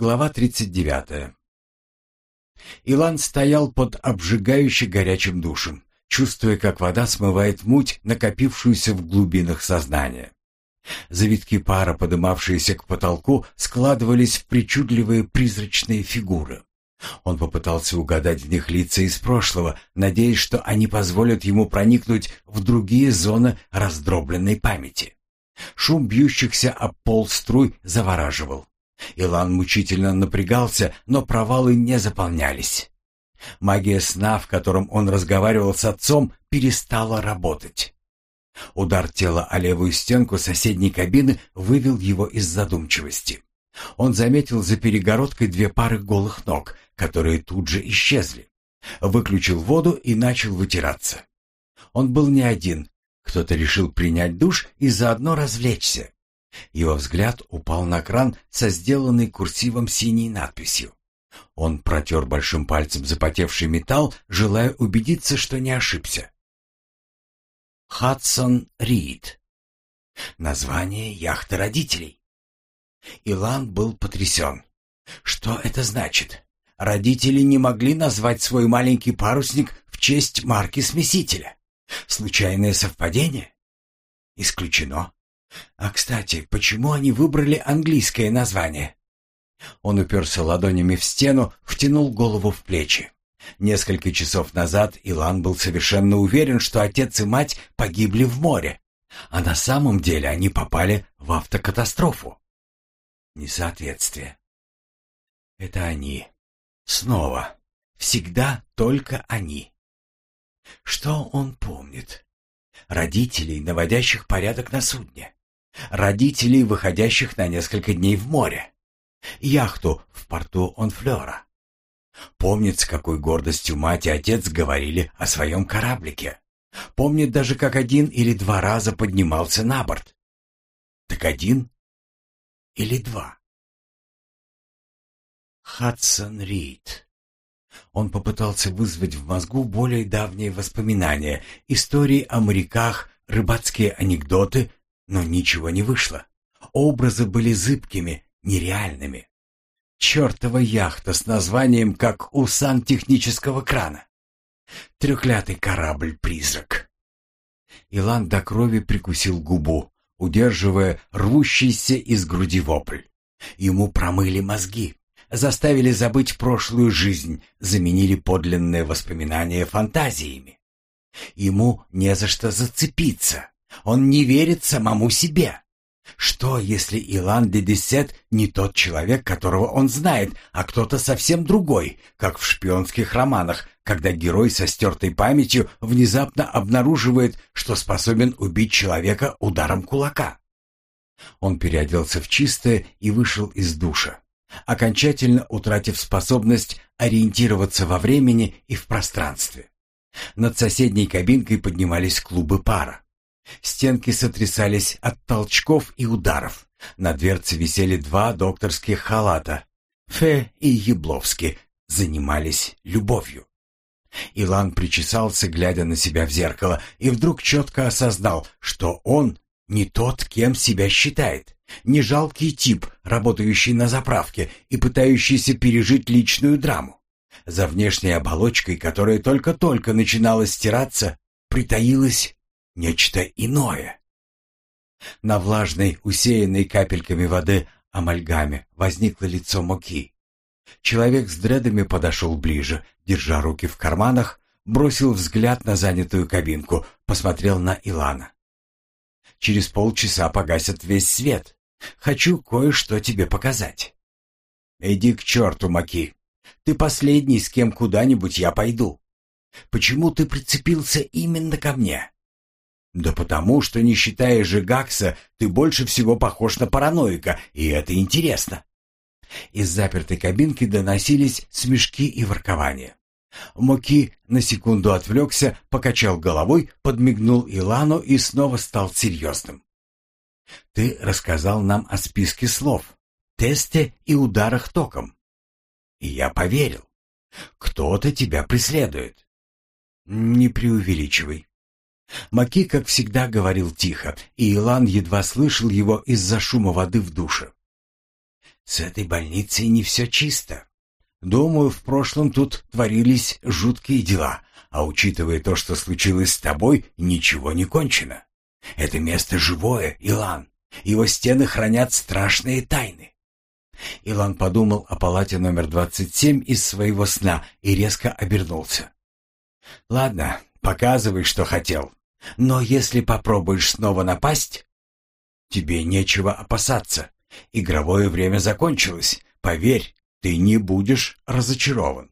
Глава 39. Илан стоял под обжигающе горячим душем, чувствуя, как вода смывает муть, накопившуюся в глубинах сознания. Завитки пара, подымавшиеся к потолку, складывались в причудливые призрачные фигуры. Он попытался угадать в них лица из прошлого, надеясь, что они позволят ему проникнуть в другие зоны раздробленной памяти. Шум бьющихся об пол струй завораживал. Илан мучительно напрягался, но провалы не заполнялись. Магия сна, в котором он разговаривал с отцом, перестала работать. Удар тела о левую стенку соседней кабины вывел его из задумчивости. Он заметил за перегородкой две пары голых ног, которые тут же исчезли. Выключил воду и начал вытираться. Он был не один. Кто-то решил принять душ и заодно развлечься. Его взгляд упал на кран со сделанной курсивом синей надписью. Он протер большим пальцем запотевший металл, желая убедиться, что не ошибся. Хадсон Рид. Название яхты родителей. Илан был потрясен. Что это значит? Родители не могли назвать свой маленький парусник в честь марки смесителя. Случайное совпадение? Исключено. А, кстати, почему они выбрали английское название? Он уперся ладонями в стену, втянул голову в плечи. Несколько часов назад Илан был совершенно уверен, что отец и мать погибли в море, а на самом деле они попали в автокатастрофу. Несоответствие. Это они. Снова. Всегда только они. Что он помнит? Родителей, наводящих порядок на судне. Родителей, выходящих на несколько дней в море. Яхту в порту Онфлера. Помнит, с какой гордостью мать и отец говорили о своем кораблике. Помнит даже, как один или два раза поднимался на борт. Так один или два? Хадсон Рид. Он попытался вызвать в мозгу более давние воспоминания, истории о моряках, рыбацкие анекдоты, но ничего не вышло. Образы были зыбкими, нереальными. Чертова яхта с названием, как у сантехнического крана. Трехлятый корабль-призрак. Илан до крови прикусил губу, удерживая рвущийся из груди вопль. Ему промыли мозги, заставили забыть прошлую жизнь, заменили подлинные воспоминания фантазиями. Ему не за что зацепиться. Он не верит самому себе. Что, если Илан де Десет не тот человек, которого он знает, а кто-то совсем другой, как в шпионских романах, когда герой со стертой памятью внезапно обнаруживает, что способен убить человека ударом кулака? Он переоделся в чистое и вышел из душа, окончательно утратив способность ориентироваться во времени и в пространстве. Над соседней кабинкой поднимались клубы пара. Стенки сотрясались от толчков и ударов. На дверце висели два докторских халата. Фе и Ябловский занимались любовью. Илан причесался, глядя на себя в зеркало, и вдруг четко осознал, что он не тот, кем себя считает, не жалкий тип, работающий на заправке и пытающийся пережить личную драму. За внешней оболочкой, которая только-только начинала стираться, притаилась нечто иное. На влажной, усеянной капельками воды амальгаме возникло лицо Моки. Человек с дредами подошел ближе, держа руки в карманах, бросил взгляд на занятую кабинку, посмотрел на Илана. «Через полчаса погасят весь свет. Хочу кое-что тебе показать». «Иди к черту, Маки. Ты последний, с кем куда-нибудь я пойду. Почему ты прицепился именно ко мне?» Да потому, что не считая Жигакса, ты больше всего похож на параноика, и это интересно. Из запертой кабинки доносились смешки и воркования. Моки на секунду отвлекся, покачал головой, подмигнул Илану и снова стал серьезным. «Ты рассказал нам о списке слов, тесте и ударах током. И я поверил. Кто-то тебя преследует. Не преувеличивай. Маки, как всегда, говорил тихо, и Илан едва слышал его из-за шума воды в душе. С этой больницей не все чисто. Думаю, в прошлом тут творились жуткие дела, а учитывая то, что случилось с тобой, ничего не кончено. Это место живое, Илан. Его стены хранят страшные тайны. Илан подумал о палате номер 27 из своего сна и резко обернулся. «Ладно, показывай, что хотел. Но если попробуешь снова напасть, тебе нечего опасаться. Игровое время закончилось. Поверь, ты не будешь разочарован.